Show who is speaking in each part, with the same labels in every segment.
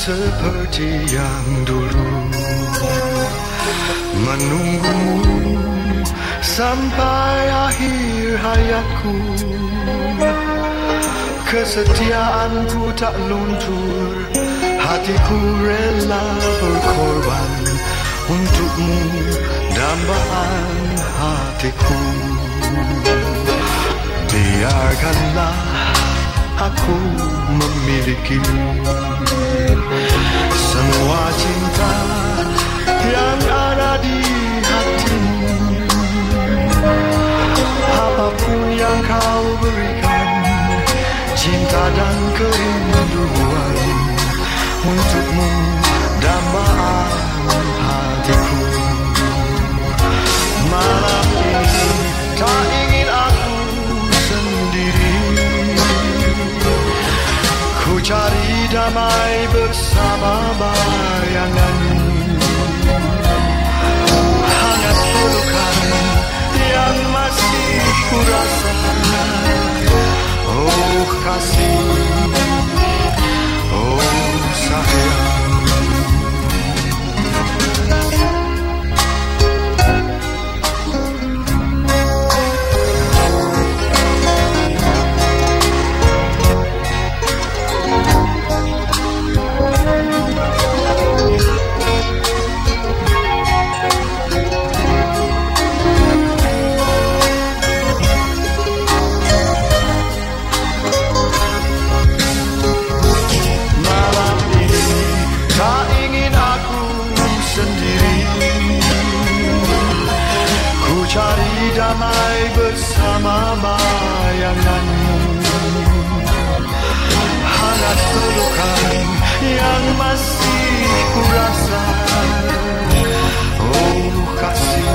Speaker 1: seperti yang dulu. Menunggumu sampai akhir hayatku. Kesetiaanku tak luntur Hatiku rela berkorban Untukmu dambaan hatiku. Biarkanlah aku memiliki Cinta dan kerinduan Untukmu dambaan hatiku. Malam ini tak ingin aku sendiri. Ku cari damai bersama bayanganmu Hangat pelukan yang masih ku rasa Oh kasih. Oh sayang bersama bayanganmu. Hangat pelukan yang masih ku rasa Oh kasih.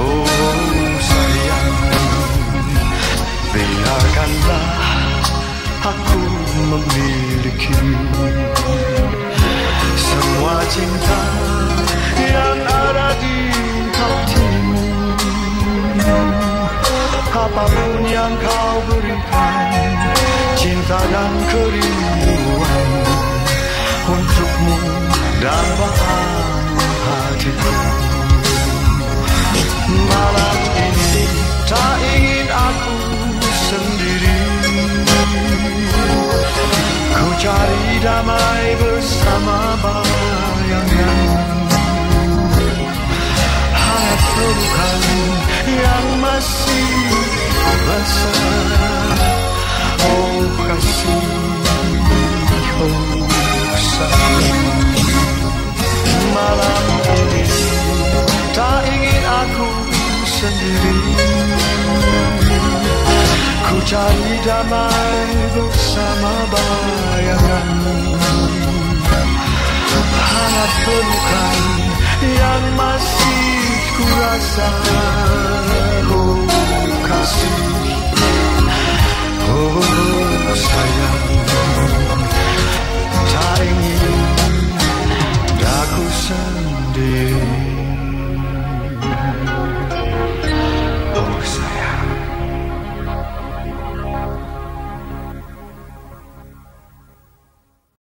Speaker 1: Oh apa pun yang kau berikan cinta dan kerinduan untukmu dambaan hatiku. Malam ini tak ingin aku sendiri. Ku cari damai bersama bayangan. Hangat pelukan yang masih rasa. Oh kasih, oh sayang Malam ini tak ingin aku sendiri Ku cari damai bersama bayanganmu Hangat pelukan yang masih ku rasa